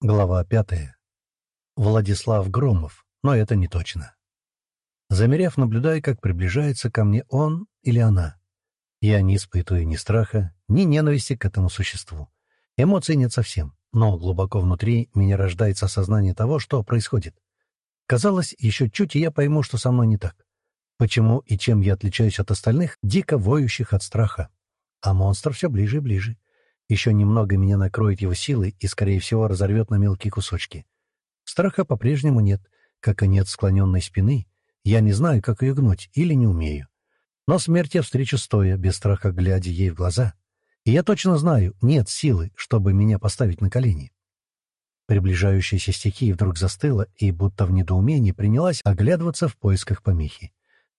Глава пятая. Владислав Громов, но это не точно. Замерев, наблюдая, как приближается ко мне он или она. Я не испытываю ни страха, ни ненависти к этому существу. Эмоций нет совсем, но глубоко внутри меня рождается осознание того, что происходит. Казалось, еще чуть, и я пойму, что со мной не так. Почему и чем я отличаюсь от остальных, дико воющих от страха. А монстр все ближе и ближе. Еще немного меня накроет его силой и, скорее всего, разорвет на мелкие кусочки. Страха по-прежнему нет, как и нет склоненной спины. Я не знаю, как ее гнуть, или не умею. Но смерть я встречу стоя, без страха глядя ей в глаза. И я точно знаю, нет силы, чтобы меня поставить на колени. Приближающаяся стихия вдруг застыла и, будто в недоумении, принялась оглядываться в поисках помехи.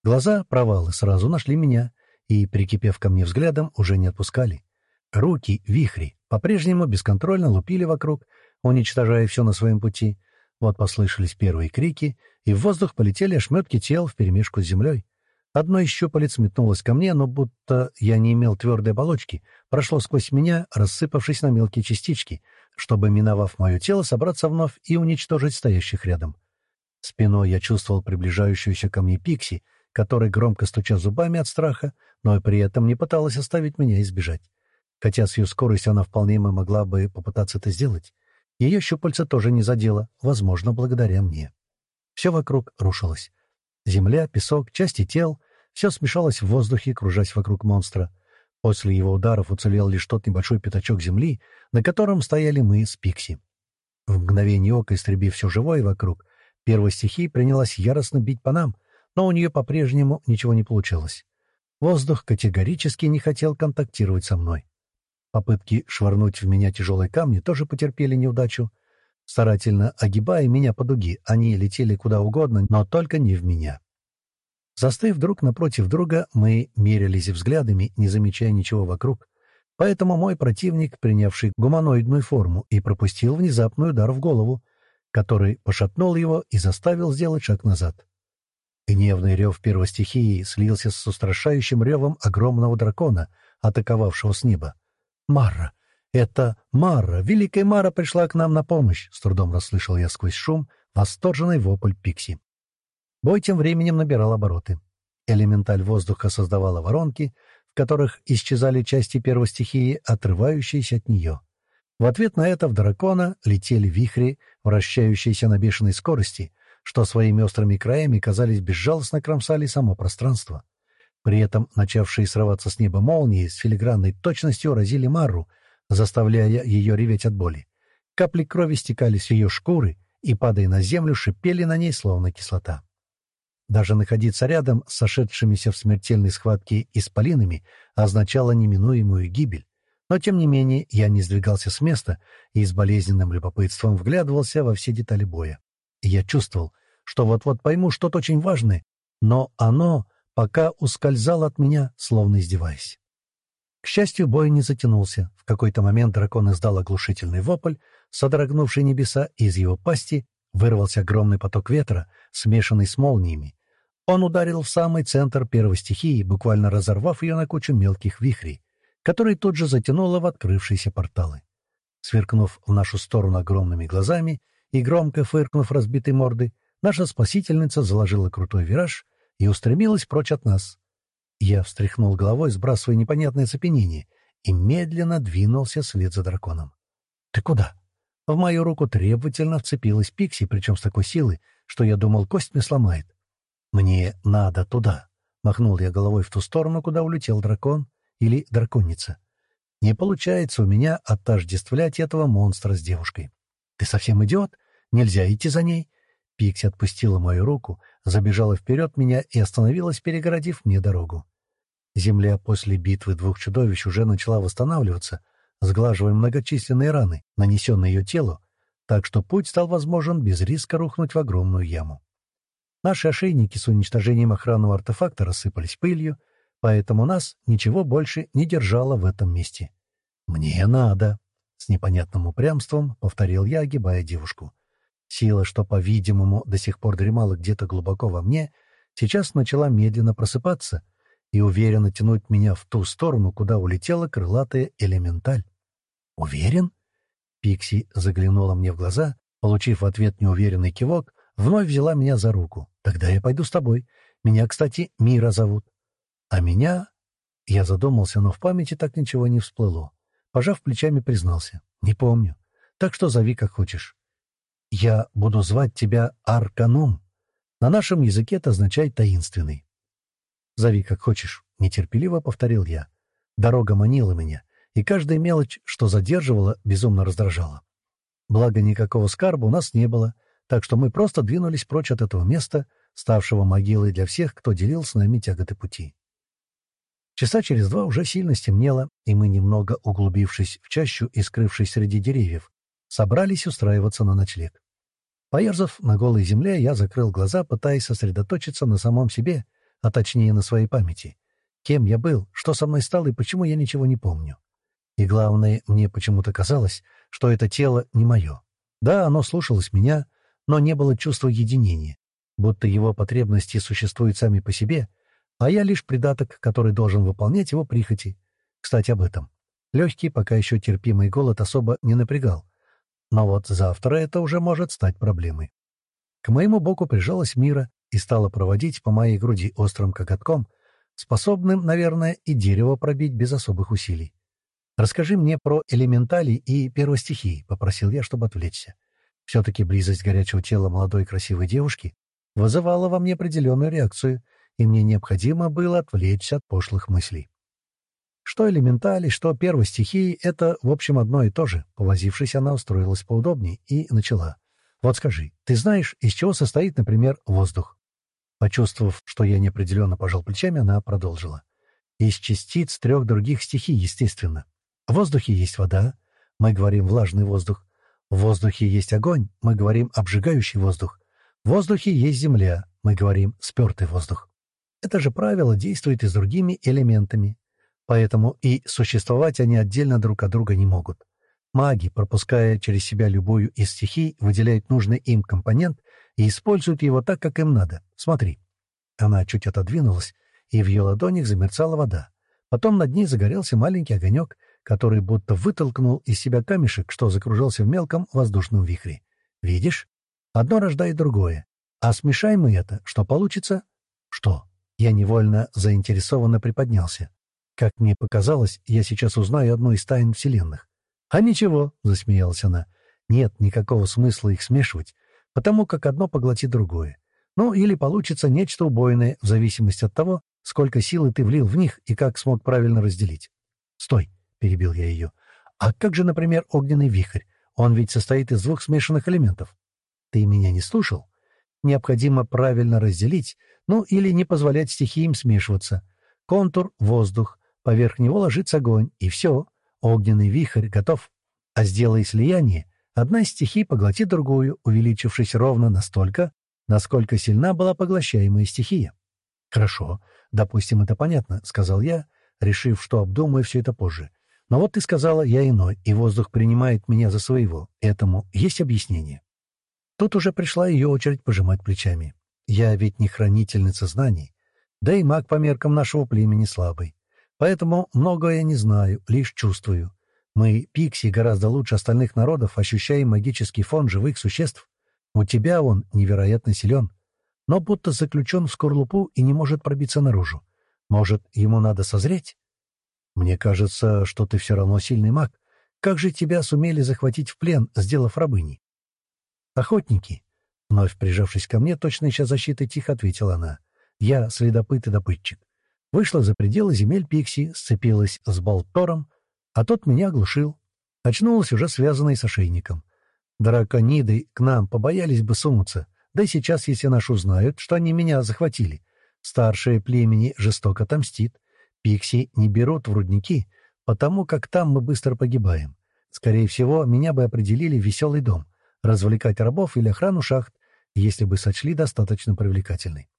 Глаза, провалы, сразу нашли меня и, прикипев ко мне взглядом, уже не отпускали. Руки, вихри, по-прежнему бесконтрольно лупили вокруг, уничтожая все на своем пути. Вот послышались первые крики, и в воздух полетели ошметки тел вперемешку с землей. Одно из щупалец метнулось ко мне, но будто я не имел твердой оболочки, прошло сквозь меня, рассыпавшись на мелкие частички, чтобы, миновав мое тело, собраться вновь и уничтожить стоящих рядом. Спиной я чувствовал приближающуюся ко мне Пикси, которая, громко стуча зубами от страха, но и при этом не пыталась оставить меня избежать хотя с ее скоростью она вполне могла бы попытаться это сделать. Ее щупальца тоже не задело, возможно, благодаря мне. Все вокруг рушилось. Земля, песок, части тел — все смешалось в воздухе, кружась вокруг монстра. После его ударов уцелел лишь тот небольшой пятачок земли, на котором стояли мы с Пикси. В мгновение ока, истребив все живое вокруг, первая стихия принялась яростно бить по нам, но у нее по-прежнему ничего не получалось. Воздух категорически не хотел контактировать со мной. Попытки швырнуть в меня тяжелые камни тоже потерпели неудачу. Старательно огибая меня по дуге, они летели куда угодно, но только не в меня. Застыв друг напротив друга, мы мерились взглядами, не замечая ничего вокруг. Поэтому мой противник, принявший гуманоидную форму, и пропустил внезапный удар в голову, который пошатнул его и заставил сделать шаг назад. Гневный рев первой стихии слился с устрашающим ревом огромного дракона, атаковавшего с неба. Мара! Это Мара! Великая Мара пришла к нам на помощь!» — с трудом расслышал я сквозь шум восторженный вопль Пикси. Бой тем временем набирал обороты. Элементаль воздуха создавала воронки, в которых исчезали части первой стихии, отрывающиеся от нее. В ответ на это в дракона летели вихри, вращающиеся на бешеной скорости, что своими острыми краями, казались, безжалостно кромсали само пространство. При этом начавшие срываться с неба молнии с филигранной точностью разили Мару, заставляя ее реветь от боли. Капли крови стекали с ее шкуры и, падая на землю, шипели на ней, словно кислота. Даже находиться рядом с сошедшимися в смертельной схватке исполинами означало неминуемую гибель. Но, тем не менее, я не сдвигался с места и с болезненным любопытством вглядывался во все детали боя. Я чувствовал, что вот-вот пойму что-то очень важное, но оно пока ускользал от меня, словно издеваясь. К счастью, бой не затянулся. В какой-то момент дракон издал оглушительный вопль, содрогнувший небеса, и из его пасти вырвался огромный поток ветра, смешанный с молниями. Он ударил в самый центр первой стихии, буквально разорвав ее на кучу мелких вихрей, которые тут же затянуло в открывшиеся порталы. Сверкнув в нашу сторону огромными глазами и громко фыркнув разбитой морды, наша спасительница заложила крутой вираж и устремилась прочь от нас. Я встряхнул головой, сбрасывая непонятное цепенение, и медленно двинулся вслед за драконом. «Ты куда?» В мою руку требовательно вцепилась Пикси, причем с такой силой, что я думал, кость мне сломает. «Мне надо туда», — махнул я головой в ту сторону, куда улетел дракон или драконица. «Не получается у меня отождествлять этого монстра с девушкой». «Ты совсем идиот? Нельзя идти за ней. Пикси отпустила мою руку, забежала вперед меня и остановилась, перегородив мне дорогу. Земля после битвы двух чудовищ уже начала восстанавливаться, сглаживая многочисленные раны, нанесенные ее телу, так что путь стал возможен без риска рухнуть в огромную яму. Наши ошейники с уничтожением охранного артефакта рассыпались пылью, поэтому нас ничего больше не держало в этом месте. «Мне надо!» — с непонятным упрямством повторил я, огибая девушку. Сила, что, по-видимому, до сих пор дремала где-то глубоко во мне, сейчас начала медленно просыпаться и уверенно тянуть меня в ту сторону, куда улетела крылатая элементаль. «Уверен?» Пикси заглянула мне в глаза, получив в ответ неуверенный кивок, вновь взяла меня за руку. «Тогда я пойду с тобой. Меня, кстати, Мира зовут». «А меня...» Я задумался, но в памяти так ничего не всплыло. Пожав плечами, признался. «Не помню. Так что зови как хочешь». «Я буду звать тебя Арканум. На нашем языке это означает «таинственный». «Зови как хочешь», — нетерпеливо повторил я. Дорога манила меня, и каждая мелочь, что задерживала, безумно раздражала. Благо, никакого скарба у нас не было, так что мы просто двинулись прочь от этого места, ставшего могилой для всех, кто делил с нами тяготы пути. Часа через два уже сильно стемнело, и мы, немного углубившись в чащу и скрывшись среди деревьев, собрались устраиваться на ночлег. Поерзав на голой земле, я закрыл глаза, пытаясь сосредоточиться на самом себе, а точнее на своей памяти. Кем я был, что со мной стало и почему я ничего не помню. И главное, мне почему-то казалось, что это тело не мое. Да, оно слушалось меня, но не было чувства единения, будто его потребности существуют сами по себе, а я лишь придаток, который должен выполнять его прихоти. Кстати, об этом. Легкий, пока еще терпимый голод особо не напрягал. Но вот завтра это уже может стать проблемой. К моему боку прижалась Мира и стала проводить по моей груди острым коготком — способным, наверное, и дерево пробить без особых усилий. «Расскажи мне про элементали и первостихии», — попросил я, чтобы отвлечься. Все-таки близость горячего тела молодой красивой девушки вызывала во мне определенную реакцию, и мне необходимо было отвлечься от пошлых мыслей. Что элементали, что первой стихии — это, в общем, одно и то же. Повозившись, она устроилась поудобнее и начала. «Вот скажи, ты знаешь, из чего состоит, например, воздух?» Почувствовав, что я неопределенно пожал плечами, она продолжила. Из частиц трех других стихий, естественно. В воздухе есть вода, мы говорим влажный воздух. В воздухе есть огонь, мы говорим обжигающий воздух. В воздухе есть земля, мы говорим спертый воздух. Это же правило действует и с другими элементами. Поэтому и существовать они отдельно друг от друга не могут. Маги, пропуская через себя любую из стихий, выделяют нужный им компонент и используют его так, как им надо. Смотри». Она чуть отодвинулась, и в ее ладонях замерцала вода. Потом над ней загорелся маленький огонек, который будто вытолкнул из себя камешек, что закружился в мелком воздушном вихре. «Видишь? Одно рождает другое. А смешаем мы это, что получится?» «Что?» Я невольно заинтересованно приподнялся. Как мне показалось, я сейчас узнаю одну из тайн Вселенных. «А ничего», — засмеялась она, — «нет никакого смысла их смешивать потому как одно поглотит другое. Ну, или получится нечто убойное, в зависимости от того, сколько силы ты влил в них и как смог правильно разделить. «Стой!» — перебил я ее. «А как же, например, огненный вихрь? Он ведь состоит из двух смешанных элементов. Ты меня не слушал? Необходимо правильно разделить, ну, или не позволять стихиям смешиваться. Контур — воздух, поверх него ложится огонь, и все, огненный вихрь готов. А сделай слияние, Одна из стихий поглотит другую, увеличившись ровно настолько, насколько сильна была поглощаемая стихия. «Хорошо, допустим, это понятно», — сказал я, решив, что обдумаю все это позже. «Но вот ты сказала, я иной, и воздух принимает меня за своего. Этому есть объяснение». Тут уже пришла ее очередь пожимать плечами. «Я ведь не хранительница знаний, да и маг по меркам нашего племени слабый. Поэтому многое не знаю, лишь чувствую. Мы, пикси, гораздо лучше остальных народов ощущаем магический фон живых существ. У тебя он невероятно силен, но будто заключен в скорлупу и не может пробиться наружу. Может, ему надо созреть? Мне кажется, что ты все равно сильный маг. Как же тебя сумели захватить в плен, сделав рабыней? Охотники. Вновь прижавшись ко мне, точно ища защиты, тихо ответила она. Я следопыт и добытчик. Вышла за пределы земель Пикси, сцепилась с Болтором, а тот меня оглушил. Очнулась уже связанной с ошейником. Дракониды к нам побоялись бы сунуться, да и сейчас, если наши узнают, что они меня захватили. Старшее племени жестоко отомстит. Пикси не берут в рудники, потому как там мы быстро погибаем. Скорее всего, меня бы определили в веселый дом, развлекать рабов или охрану шахт, если бы сочли достаточно привлекательной.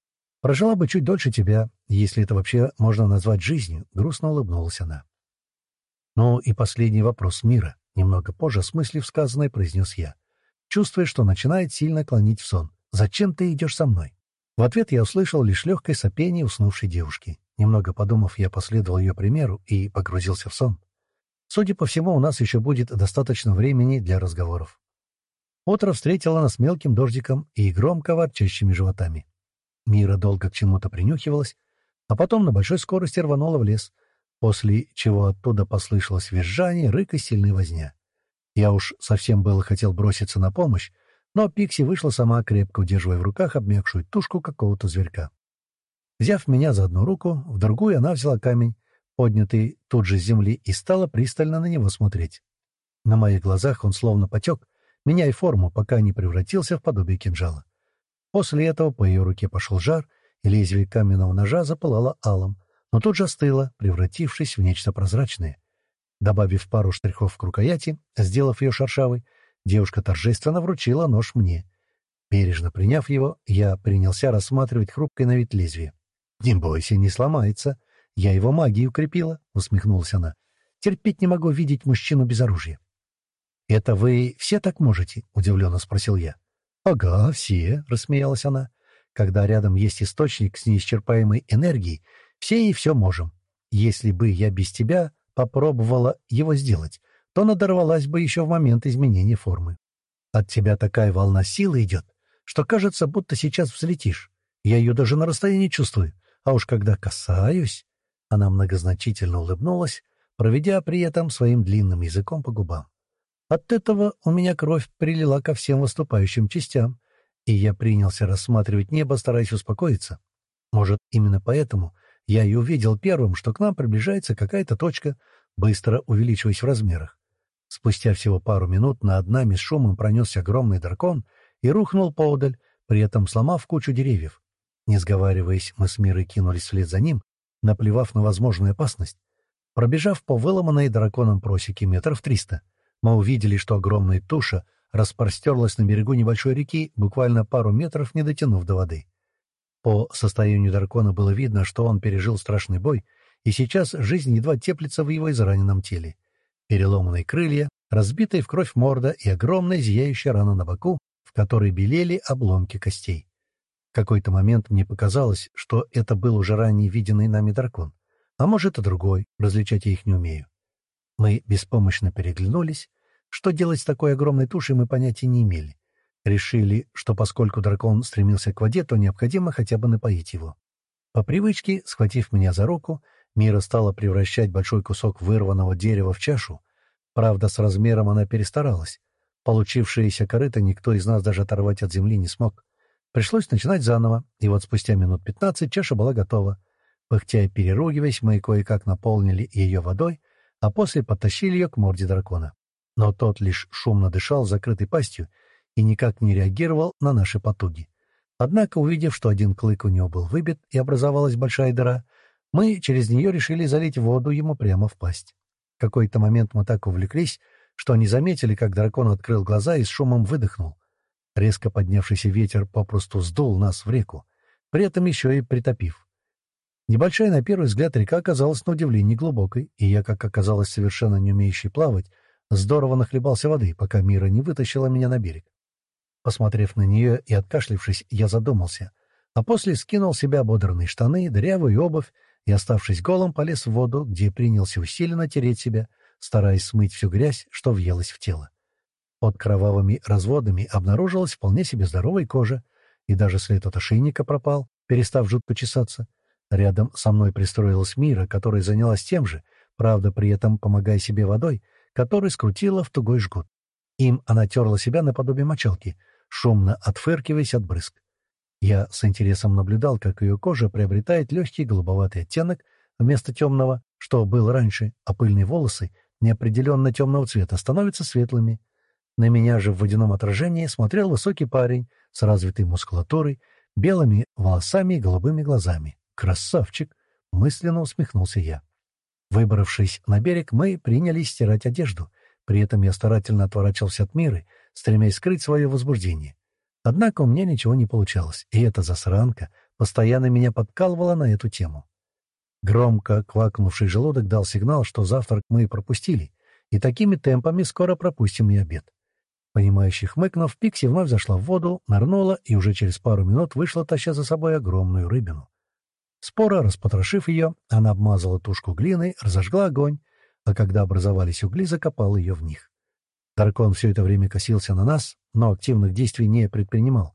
Прожила бы чуть дольше тебя, если это вообще можно назвать жизнью, — грустно улыбнулась она. «Ну и последний вопрос мира», — немного позже, смыслив сказанное, произнес я, чувствуя, что начинает сильно клонить в сон. «Зачем ты идешь со мной?» В ответ я услышал лишь легкое сопение уснувшей девушки. Немного подумав, я последовал ее примеру и погрузился в сон. Судя по всему, у нас еще будет достаточно времени для разговоров. Утро встретило нас мелким дождиком и громко ворчащими животами. Мира долго к чему-то принюхивалась, а потом на большой скорости рванула в лес, после чего оттуда послышалось визжание, рык и сильная возня. Я уж совсем было хотел броситься на помощь, но Пикси вышла сама, крепко удерживая в руках обмякшую тушку какого-то зверька. Взяв меня за одну руку, в другую она взяла камень, поднятый тут же с земли, и стала пристально на него смотреть. На моих глазах он словно потек, меняя форму, пока не превратился в подобие кинжала. После этого по ее руке пошел жар, и лезвие каменного ножа запылало алым, но тут же остыло, превратившись в нечто прозрачное. Добавив пару штрихов к рукояти, сделав ее шершавой, девушка торжественно вручила нож мне. Бережно приняв его, я принялся рассматривать хрупкое на вид лезвие. «Не бойся, не сломается. Я его магией укрепила», — усмехнулась она. «Терпеть не могу видеть мужчину без оружия». «Это вы все так можете?» — удивленно спросил я. «Ага, все», — рассмеялась она. «Когда рядом есть источник с неисчерпаемой энергией, все и все можем. Если бы я без тебя попробовала его сделать, то надорвалась бы еще в момент изменения формы. От тебя такая волна силы идет, что кажется, будто сейчас взлетишь. Я ее даже на расстоянии чувствую. А уж когда касаюсь...» Она многозначительно улыбнулась, проведя при этом своим длинным языком по губам. От этого у меня кровь прилила ко всем выступающим частям, и я принялся рассматривать небо, стараясь успокоиться. Может, именно поэтому я и увидел первым, что к нам приближается какая-то точка, быстро увеличиваясь в размерах. Спустя всего пару минут над нами с шумом пронесся огромный дракон и рухнул поодаль, при этом сломав кучу деревьев. Не сговариваясь, мы с Мирой кинулись вслед за ним, наплевав на возможную опасность. Пробежав по выломанной драконом просеке метров триста, мы увидели, что огромная туша распростерлась на берегу небольшой реки, буквально пару метров не дотянув до воды. По состоянию дракона было видно, что он пережил страшный бой, и сейчас жизнь едва теплится в его израненном теле. Переломанные крылья, разбитая в кровь морда и огромная зияющая рана на боку, в которой белели обломки костей. В какой-то момент мне показалось, что это был уже ранее виденный нами дракон. А может, и другой, различать я их не умею. Мы беспомощно переглянулись. Что делать с такой огромной тушей, мы понятия не имели. Решили, что поскольку дракон стремился к воде, то необходимо хотя бы напоить его. По привычке, схватив меня за руку, Мира стала превращать большой кусок вырванного дерева в чашу. Правда, с размером она перестаралась. Получившееся корыто никто из нас даже оторвать от земли не смог. Пришлось начинать заново, и вот спустя минут пятнадцать чаша была готова. Пыхтя и переругиваясь, мы кое-как наполнили ее водой, а после подтащили ее к морде дракона. Но тот лишь шумно дышал закрытой пастью и никак не реагировал на наши потуги. Однако, увидев, что один клык у него был выбит и образовалась большая дыра, мы через нее решили залить воду ему прямо в пасть. В какой-то момент мы так увлеклись, что не заметили, как дракон открыл глаза и с шумом выдохнул. Резко поднявшийся ветер попросту сдул нас в реку, при этом еще и притопив. Небольшая, на первый взгляд, река оказалась на удивление глубокой, и я, как оказалось, совершенно не умеющий плавать, здорово нахлебался воды, пока Мира не вытащила меня на берег. Посмотрев на нее и откашлившись, я задумался, а после скинул себя ободранные штаны, дырявую обувь и, оставшись голым, полез в воду, где принялся усиленно тереть себя, стараясь смыть всю грязь, что въелась в тело. Под кровавыми разводами обнаружилась вполне себе здоровая кожа, и даже след от ошейника пропал, перестав жутко чесаться — Рядом со мной пристроилась Мира, которая занялась тем же, правда, при этом помогая себе водой, которую скрутила в тугой жгут. Им она терла себя наподобие мочалки, шумно отфыркиваясь от брызг. Я с интересом наблюдал, как ее кожа приобретает легкий голубоватый оттенок вместо темного, что был раньше, а пыльные волосы неопределенно темного цвета становятся светлыми. На меня же в водяном отражении смотрел высокий парень с развитой мускулатурой, белыми волосами и голубыми глазами. «Красавчик!» — мысленно усмехнулся я. Выбравшись на берег, мы принялись стирать одежду. При этом я старательно отворачивался от мира, стремясь скрыть свое возбуждение. Однако у меня ничего не получалось, и эта засранка постоянно меня подкалывала на эту тему. Громко квакнувший желудок дал сигнал, что завтрак мы пропустили, и такими темпами скоро пропустим и обед. Понимающий хмыкнув, Пикси вновь зашла в воду, нырнула и уже через пару минут вышла, таща за собой огромную рыбину. Споро распотрошив ее, она обмазала тушку глиной, разожгла огонь, а когда образовались угли, закопал ее в них. Дракон все это время косился на нас, но активных действий не предпринимал.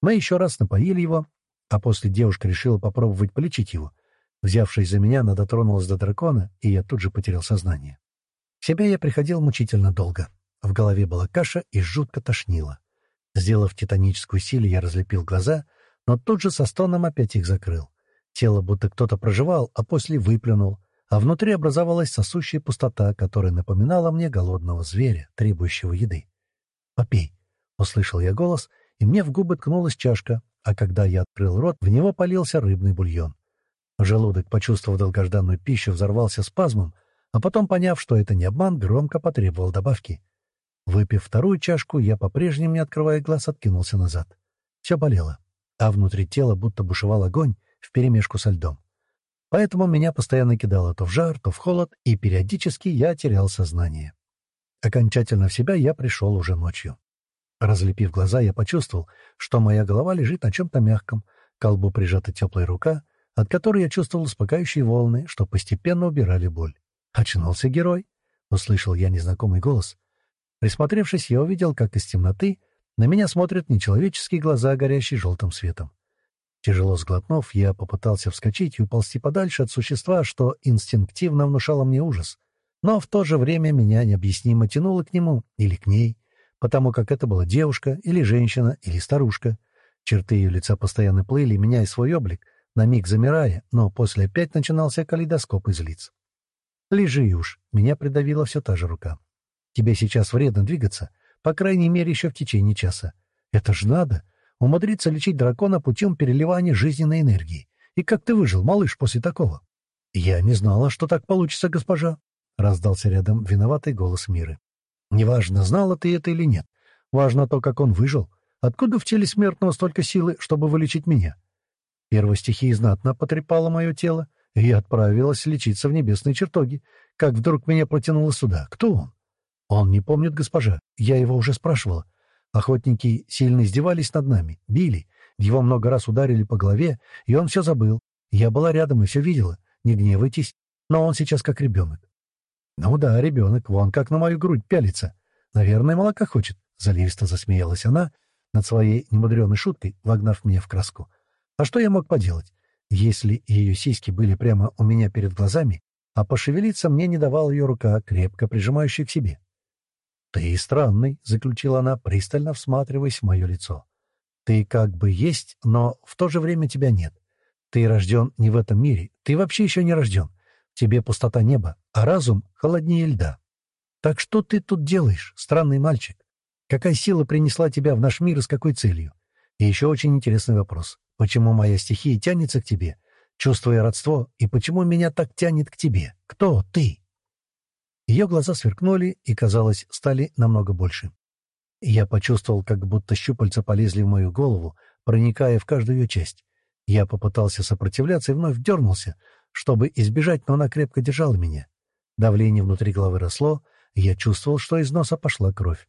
Мы еще раз напоили его, а после девушка решила попробовать полечить его. Взявшись за меня, она дотронулась до дракона, и я тут же потерял сознание. В себя я приходил мучительно долго. В голове была каша и жутко тошнило. Сделав титаническую силу, я разлепил глаза, но тут же со стоном опять их закрыл. Тело будто кто-то проживал, а после выплюнул, а внутри образовалась сосущая пустота, которая напоминала мне голодного зверя, требующего еды. «Попей!» — услышал я голос, и мне в губы ткнулась чашка, а когда я открыл рот, в него полился рыбный бульон. Желудок, почувствовав долгожданную пищу, взорвался спазмом, а потом, поняв, что это не обман, громко потребовал добавки. Выпив вторую чашку, я по-прежнему, не открывая глаз, откинулся назад. Все болело, а внутри тела будто бушевал огонь вперемешку со льдом. Поэтому меня постоянно кидало то в жар, то в холод, и периодически я терял сознание. Окончательно в себя я пришел уже ночью. Разлепив глаза, я почувствовал, что моя голова лежит на чем-то мягком, к колбу прижата теплая рука, от которой я чувствовал успокаивающие волны, что постепенно убирали боль. «Очнулся герой!» — услышал я незнакомый голос. Присмотревшись, я увидел, как из темноты на меня смотрят нечеловеческие глаза, горящие желтым светом. Тяжело сглотнув, я попытался вскочить и уползти подальше от существа, что инстинктивно внушало мне ужас. Но в то же время меня необъяснимо тянуло к нему или к ней, потому как это была девушка или женщина или старушка. Черты ее лица постоянно плыли, меняя свой облик, на миг замирая, но после опять начинался калейдоскоп из лиц. «Лежи уж», — меня придавила все та же рука. «Тебе сейчас вредно двигаться, по крайней мере, еще в течение часа. Это ж надо!» Умудриться лечить дракона путем переливания жизненной энергии. И как ты выжил, малыш, после такого? — Я не знала, что так получится, госпожа, — раздался рядом виноватый голос Миры. — Неважно, знала ты это или нет. Важно то, как он выжил. Откуда в теле смертного столько силы, чтобы вылечить меня? Первая стихия знатно потрепала мое тело, и я отправилась лечиться в небесные чертоги. Как вдруг меня протянуло сюда. Кто он? Он не помнит, госпожа. Я его уже спрашивала. Охотники сильно издевались над нами, били. Его много раз ударили по голове, и он все забыл. Я была рядом и все видела. Не гневайтесь, но он сейчас как ребенок. Ну да, ребенок, вон как на мою грудь пялится. Наверное, молока хочет. Заливисто засмеялась она над своей немудреной шуткой, вогнав меня в краску. А что я мог поделать? Если ее сиськи были прямо у меня перед глазами, а пошевелиться мне не давала ее рука, крепко прижимающая к себе. «Ты странный», — заключила она, пристально всматриваясь в мое лицо. «Ты как бы есть, но в то же время тебя нет. Ты рожден не в этом мире, ты вообще еще не рожден. Тебе пустота неба, а разум холоднее льда. Так что ты тут делаешь, странный мальчик? Какая сила принесла тебя в наш мир и с какой целью? И еще очень интересный вопрос. Почему моя стихия тянется к тебе, чувствуя родство, и почему меня так тянет к тебе? Кто ты?» Ее глаза сверкнули и, казалось, стали намного больше. Я почувствовал, как будто щупальца полезли в мою голову, проникая в каждую ее часть. Я попытался сопротивляться и вновь дернулся, чтобы избежать, но она крепко держала меня. Давление внутри головы росло, я чувствовал, что из носа пошла кровь.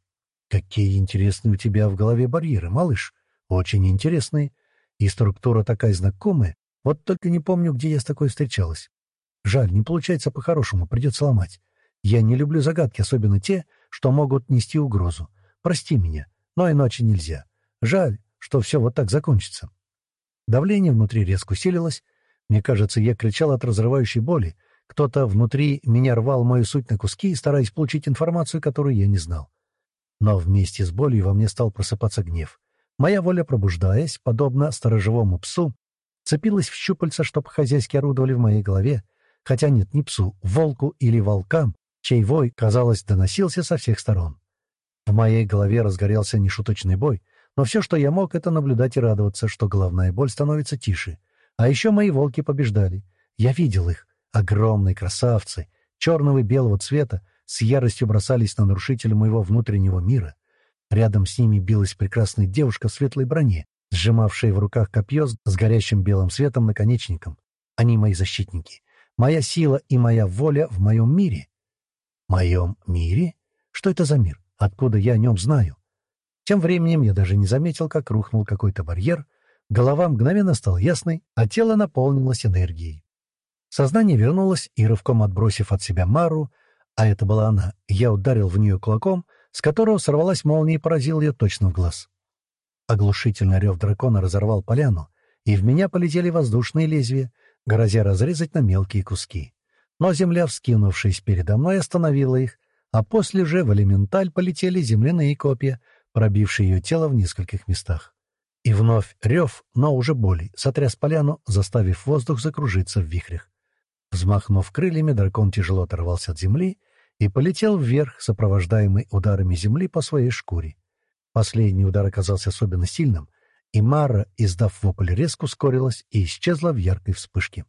«Какие интересные у тебя в голове барьеры, малыш! Очень интересные. И структура такая знакомая, вот только не помню, где я с такой встречалась. Жаль, не получается по-хорошему, придется ломать. Я не люблю загадки, особенно те, что могут нести угрозу. Прости меня, но иначе нельзя. Жаль, что все вот так закончится. Давление внутри резко усилилось. Мне кажется, я кричал от разрывающей боли. Кто-то внутри меня рвал мою суть на куски, стараясь получить информацию, которую я не знал. Но вместе с болью во мне стал просыпаться гнев. Моя воля, пробуждаясь, подобно сторожевому псу, цепилась в щупальца, чтобы хозяйски орудовали в моей голове, хотя нет, ни псу, волку или волкам, чей вой, казалось, доносился со всех сторон. В моей голове разгорелся нешуточный бой, но все, что я мог, это наблюдать и радоваться, что головная боль становится тише. А еще мои волки побеждали. Я видел их. Огромные красавцы, черного и белого цвета, с яростью бросались на нарушителя моего внутреннего мира. Рядом с ними билась прекрасная девушка в светлой броне, сжимавшая в руках копье с горящим белым светом наконечником. Они мои защитники. Моя сила и моя воля в моем мире моем мире? Что это за мир? Откуда я о нем знаю? Тем временем я даже не заметил, как рухнул какой-то барьер, голова мгновенно стала ясной, а тело наполнилось энергией. Сознание вернулось, и, рывком отбросив от себя Мару, а это была она, я ударил в нее кулаком, с которого сорвалась молния и поразил ее точно в глаз. Оглушительный рев дракона разорвал поляну, и в меня полетели воздушные лезвия, грозя разрезать на мелкие куски. Но земля, вскинувшись передо мной, остановила их, а после же в элементаль полетели земляные копья, пробившие ее тело в нескольких местах. И вновь рев, но уже боли, сотряс поляну, заставив воздух закружиться в вихрях. Взмахнув крыльями, дракон тяжело оторвался от земли и полетел вверх, сопровождаемый ударами земли по своей шкуре. Последний удар оказался особенно сильным, и Мара, издав вопль, резко ускорилась и исчезла в яркой вспышке.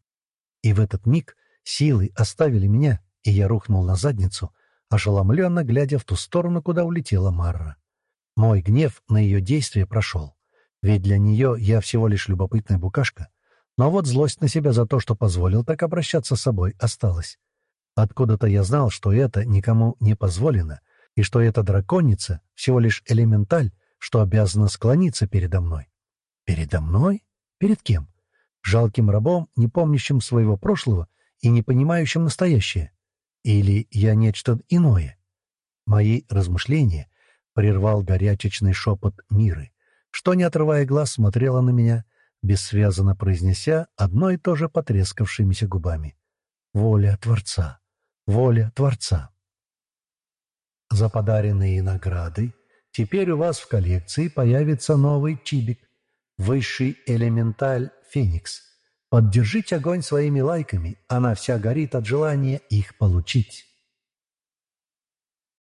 И в этот миг силы оставили меня, и я рухнул на задницу, ошеломленно глядя в ту сторону, куда улетела Марра. Мой гнев на ее действие прошел, ведь для нее я всего лишь любопытная букашка, но вот злость на себя за то, что позволил так обращаться с собой, осталась. Откуда-то я знал, что это никому не позволено, и что эта драконица всего лишь элементаль, что обязана склониться передо мной. Передо мной? Перед кем? Жалким рабом, не помнящим своего прошлого и не понимающим настоящее? Или я нечто иное? Мои размышления прервал горячечный шепот Миры, что, не отрывая глаз, смотрела на меня, бессвязно произнеся одно и то же потрескавшимися губами. «Воля Творца! Воля Творца!» За подаренные награды теперь у вас в коллекции появится новый чибик, высший элементаль Феникс. Поддержите огонь своими лайками, она вся горит от желания их получить.